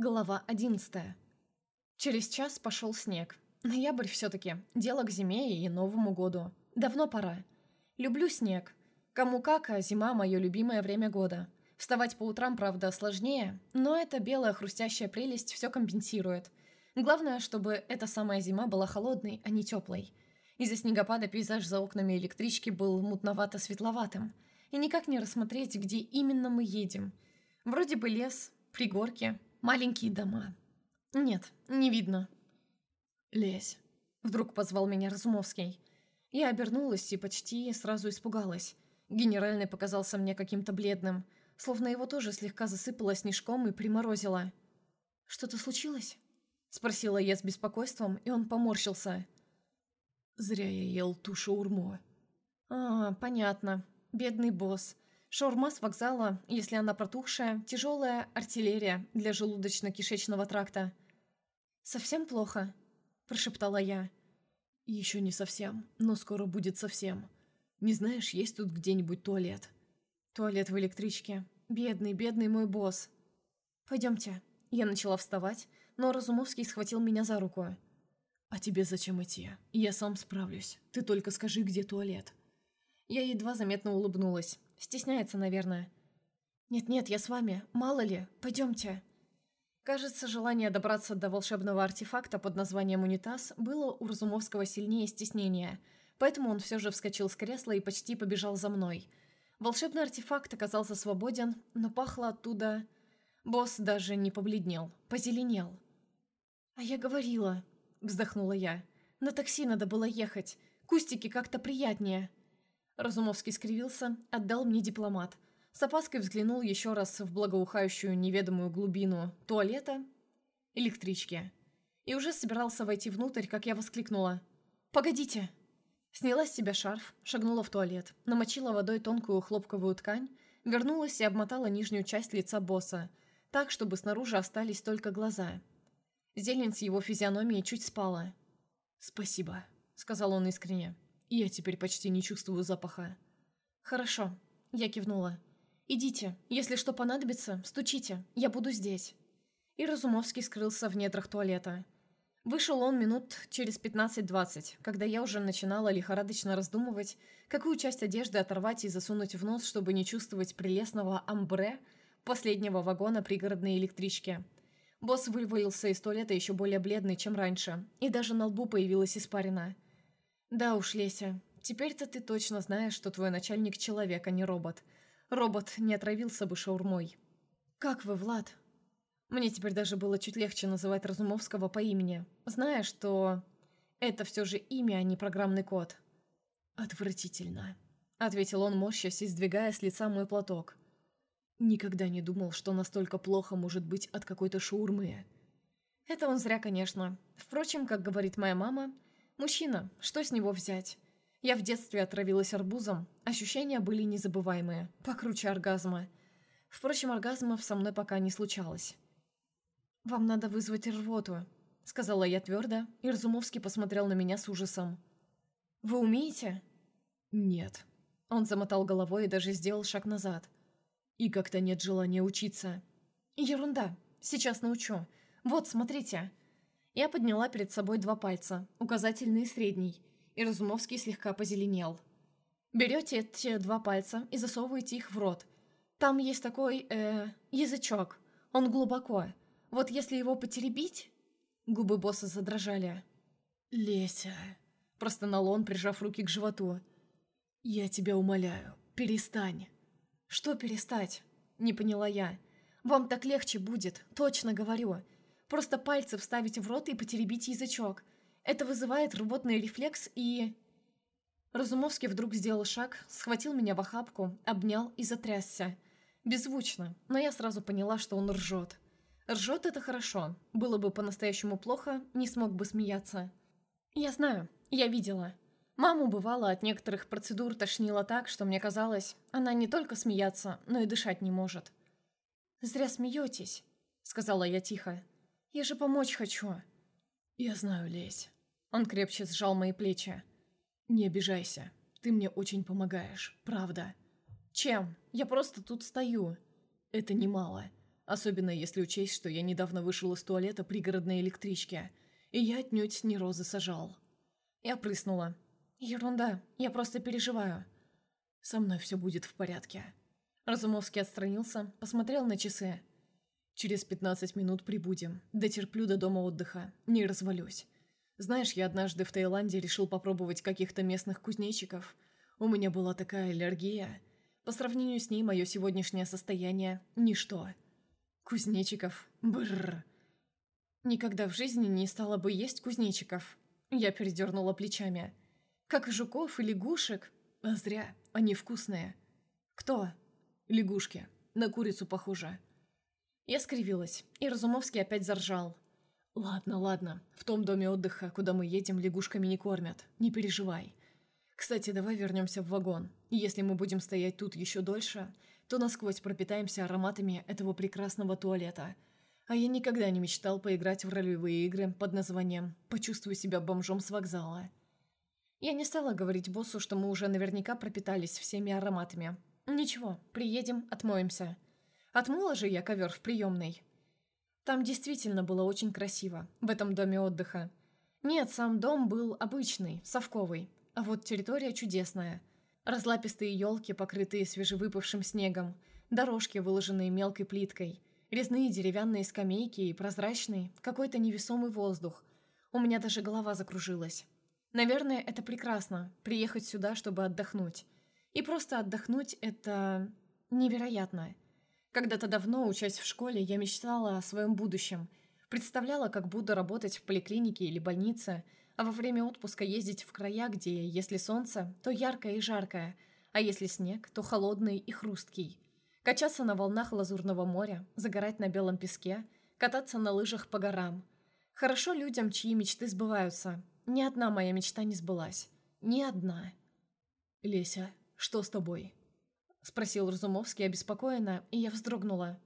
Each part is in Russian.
Глава 11. Через час пошел снег. Ноябрь все-таки. Дело к зиме и Новому году. Давно пора. Люблю снег. Кому как, а зима – мое любимое время года. Вставать по утрам, правда, сложнее, но эта белая хрустящая прелесть все компенсирует. Главное, чтобы эта самая зима была холодной, а не теплой. Из-за снегопада пейзаж за окнами электрички был мутновато-светловатым. И никак не рассмотреть, где именно мы едем. Вроде бы лес, пригорки – Маленькие дома. Нет, не видно. «Лезь», — вдруг позвал меня Разумовский. Я обернулась и почти сразу испугалась. Генеральный показался мне каким-то бледным, словно его тоже слегка засыпало снежком и приморозило. «Что-то случилось?» — спросила я с беспокойством, и он поморщился. «Зря я ел ту шаурму». «А, понятно. Бедный босс. Шаурма с вокзала, если она протухшая, тяжелая артиллерия для желудочно-кишечного тракта. «Совсем плохо?» – прошептала я. «Еще не совсем, но скоро будет совсем. Не знаешь, есть тут где-нибудь туалет?» «Туалет в электричке. Бедный, бедный мой босс». «Пойдемте». Я начала вставать, но Разумовский схватил меня за руку. «А тебе зачем идти? Я сам справлюсь. Ты только скажи, где туалет». Я едва заметно улыбнулась. Стесняется, наверное. «Нет-нет, я с вами. Мало ли. Пойдемте». Кажется, желание добраться до волшебного артефакта под названием «Унитаз» было у Разумовского сильнее стеснения, поэтому он все же вскочил с кресла и почти побежал за мной. Волшебный артефакт оказался свободен, но пахло оттуда... Босс даже не побледнел, позеленел. «А я говорила», — вздохнула я. «На такси надо было ехать. Кустики как-то приятнее». Разумовский скривился, отдал мне дипломат. С опаской взглянул еще раз в благоухающую неведомую глубину туалета, электрички. И уже собирался войти внутрь, как я воскликнула. «Погодите!» Сняла с себя шарф, шагнула в туалет, намочила водой тонкую хлопковую ткань, вернулась и обмотала нижнюю часть лица босса, так, чтобы снаружи остались только глаза. Зелень с его физиономией чуть спала. «Спасибо», — сказал он искренне. Я теперь почти не чувствую запаха. Хорошо, я кивнула. Идите, если что понадобится, стучите, я буду здесь. И Разумовский скрылся в недрах туалета. Вышел он минут через 15-20, когда я уже начинала лихорадочно раздумывать, какую часть одежды оторвать и засунуть в нос, чтобы не чувствовать прелестного амбре последнего вагона пригородной электрички. Босс вывалился из туалета еще более бледный, чем раньше, и даже на лбу появилась испарина – «Да уж, Леся, теперь-то ты точно знаешь, что твой начальник человек, а не робот. Робот не отравился бы шаурмой». «Как вы, Влад?» Мне теперь даже было чуть легче называть Разумовского по имени, зная, что это все же имя, а не программный код. «Отвратительно», — ответил он, морщась и сдвигая с лица мой платок. «Никогда не думал, что настолько плохо может быть от какой-то шаурмы». Это он зря, конечно. Впрочем, как говорит моя мама, — Мужчина, что с него взять? Я в детстве отравилась арбузом, ощущения были незабываемые, покруче оргазма. Впрочем, оргазмов со мной пока не случалось. «Вам надо вызвать рвоту», — сказала я твердо, и Разумовский посмотрел на меня с ужасом. «Вы умеете?» «Нет». Он замотал головой и даже сделал шаг назад. «И как-то нет желания учиться». «Ерунда. Сейчас научу. Вот, смотрите». Я подняла перед собой два пальца, указательный и средний, и Разумовский слегка позеленел. Берете эти два пальца и засовываете их в рот. Там есть такой, э, язычок. Он глубоко. Вот если его потеребить... Губы босса задрожали. «Леся», — простонал он, прижав руки к животу. «Я тебя умоляю, перестань». «Что перестать?» — не поняла я. «Вам так легче будет, точно говорю. Просто пальцы вставить в рот и потеребить язычок. Это вызывает рвотный рефлекс и... Разумовский вдруг сделал шаг, схватил меня в охапку, обнял и затрясся. Беззвучно, но я сразу поняла, что он ржет. Ржет это хорошо. Было бы по-настоящему плохо, не смог бы смеяться. Я знаю, я видела. Маму бывало от некоторых процедур тошнило так, что мне казалось, она не только смеяться, но и дышать не может. «Зря смеетесь», — сказала я тихо. Я же помочь хочу». «Я знаю, Лесь». Он крепче сжал мои плечи. «Не обижайся. Ты мне очень помогаешь, правда». «Чем? Я просто тут стою». «Это немало. Особенно если учесть, что я недавно вышел из туалета пригородной электрички, и я отнюдь не розы сажал. Я прыснула. «Ерунда, я просто переживаю». «Со мной все будет в порядке». Разумовский отстранился, посмотрел на часы. «Через 15 минут прибудем. Дотерплю до дома отдыха. Не развалюсь. Знаешь, я однажды в Таиланде решил попробовать каких-то местных кузнечиков. У меня была такая аллергия. По сравнению с ней мое сегодняшнее состояние – ничто. Кузнечиков. Бррр. Никогда в жизни не стала бы есть кузнечиков. Я передернула плечами. Как и жуков и лягушек. А зря. Они вкусные. Кто? Лягушки. На курицу похоже. Я скривилась, и Разумовский опять заржал. «Ладно, ладно. В том доме отдыха, куда мы едем, лягушками не кормят. Не переживай. Кстати, давай вернемся в вагон. Если мы будем стоять тут еще дольше, то насквозь пропитаемся ароматами этого прекрасного туалета. А я никогда не мечтал поиграть в ролевые игры под названием «Почувствуй себя бомжом с вокзала». Я не стала говорить боссу, что мы уже наверняка пропитались всеми ароматами. Ничего, приедем, отмоемся. Отмыла же я ковер в приемной. Там действительно было очень красиво, в этом доме отдыха. Нет, сам дом был обычный, совковый, а вот территория чудесная. Разлапистые елки, покрытые свежевыпавшим снегом, дорожки, выложенные мелкой плиткой, резные деревянные скамейки и прозрачный, какой-то невесомый воздух. У меня даже голова закружилась. Наверное, это прекрасно, приехать сюда, чтобы отдохнуть. И просто отдохнуть – это невероятно. Когда-то давно, учась в школе, я мечтала о своем будущем. Представляла, как буду работать в поликлинике или больнице, а во время отпуска ездить в края, где, если солнце, то яркое и жаркое, а если снег, то холодный и хрусткий. Качаться на волнах Лазурного моря, загорать на белом песке, кататься на лыжах по горам. Хорошо людям, чьи мечты сбываются. Ни одна моя мечта не сбылась. Ни одна. «Леся, что с тобой?» Спросил Разумовский обеспокоенно, и я вздрогнула.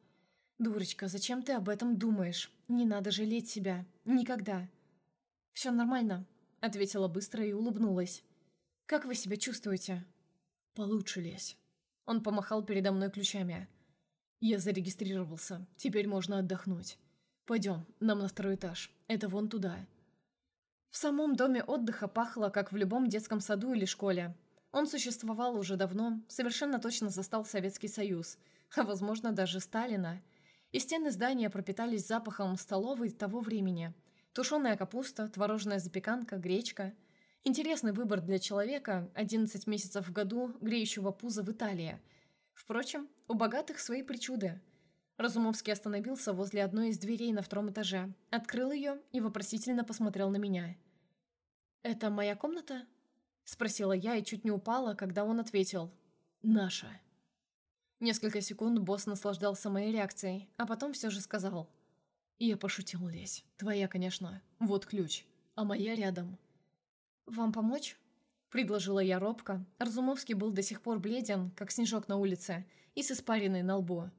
«Дурочка, зачем ты об этом думаешь? Не надо жалеть себя. Никогда». «Все нормально», — ответила быстро и улыбнулась. «Как вы себя чувствуете?» «Получше, Лесь». Он помахал передо мной ключами. «Я зарегистрировался. Теперь можно отдохнуть. Пойдем, нам на второй этаж. Это вон туда». В самом доме отдыха пахло, как в любом детском саду или школе. Он существовал уже давно, совершенно точно застал Советский Союз, а, возможно, даже Сталина. И стены здания пропитались запахом столовой того времени. Тушеная капуста, творожная запеканка, гречка. Интересный выбор для человека, 11 месяцев в году, греющего пуза в Италии. Впрочем, у богатых свои причуды. Разумовский остановился возле одной из дверей на втором этаже, открыл ее и вопросительно посмотрел на меня. «Это моя комната?» Спросила я и чуть не упала, когда он ответил «Наша». Несколько секунд босс наслаждался моей реакцией, а потом все же сказал «Я пошутил, Лесь. Твоя, конечно. Вот ключ. А моя рядом». «Вам помочь?» Предложила я робко. Разумовский был до сих пор бледен, как снежок на улице, и с испариной на лбу.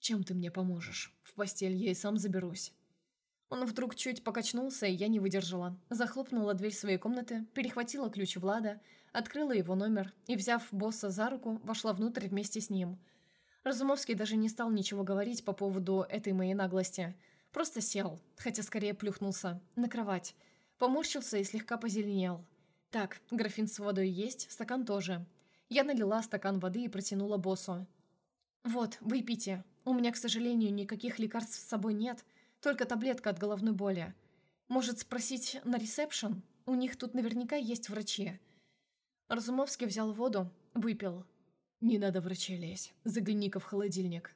«Чем ты мне поможешь? В постель я и сам заберусь». Он вдруг чуть покачнулся, и я не выдержала. Захлопнула дверь своей комнаты, перехватила ключ Влада, открыла его номер и, взяв босса за руку, вошла внутрь вместе с ним. Разумовский даже не стал ничего говорить по поводу этой моей наглости. Просто сел, хотя скорее плюхнулся, на кровать. Поморщился и слегка позеленел. Так, графин с водой есть, стакан тоже. Я налила стакан воды и протянула боссу. «Вот, выпейте. У меня, к сожалению, никаких лекарств с собой нет, только таблетка от головной боли. Может, спросить на ресепшн? У них тут наверняка есть врачи». Разумовский взял воду, выпил. «Не надо врача лезь. Загляни-ка в холодильник».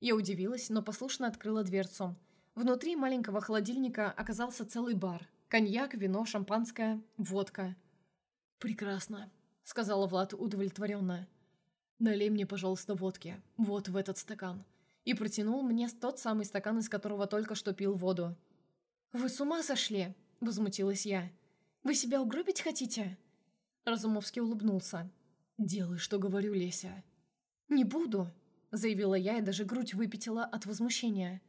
Я удивилась, но послушно открыла дверцу. Внутри маленького холодильника оказался целый бар. Коньяк, вино, шампанское, водка. «Прекрасно», — сказала Влад удовлетворенно. «Налей мне, пожалуйста, водки. Вот в этот стакан и протянул мне тот самый стакан, из которого только что пил воду. «Вы с ума сошли?» – возмутилась я. «Вы себя угробить хотите?» Разумовский улыбнулся. «Делай, что говорю, Леся». «Не буду», – заявила я и даже грудь выпятила от возмущения.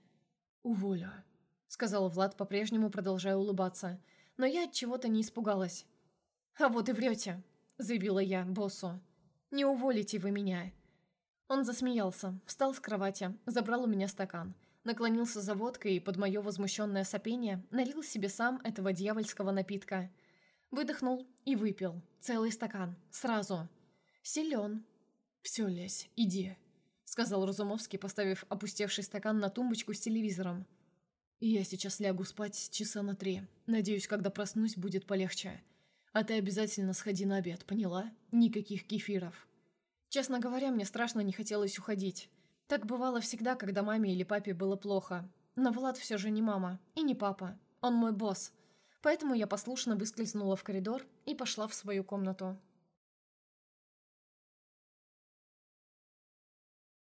«Уволю», – сказал Влад, по-прежнему продолжая улыбаться. Но я от чего-то не испугалась. «А вот и врете», – заявила я боссу. «Не уволите вы меня. Он засмеялся, встал с кровати, забрал у меня стакан, наклонился за водкой и под мое возмущенное сопение налил себе сам этого дьявольского напитка. Выдохнул и выпил. Целый стакан. Сразу. Силен. «Все, Лесь, иди», — сказал Разумовский, поставив опустевший стакан на тумбочку с телевизором. «Я сейчас лягу спать часа на три. Надеюсь, когда проснусь, будет полегче. А ты обязательно сходи на обед, поняла? Никаких кефиров». Честно говоря, мне страшно не хотелось уходить. Так бывало всегда, когда маме или папе было плохо. Но Влад все же не мама и не папа. Он мой босс. Поэтому я послушно выскользнула в коридор и пошла в свою комнату.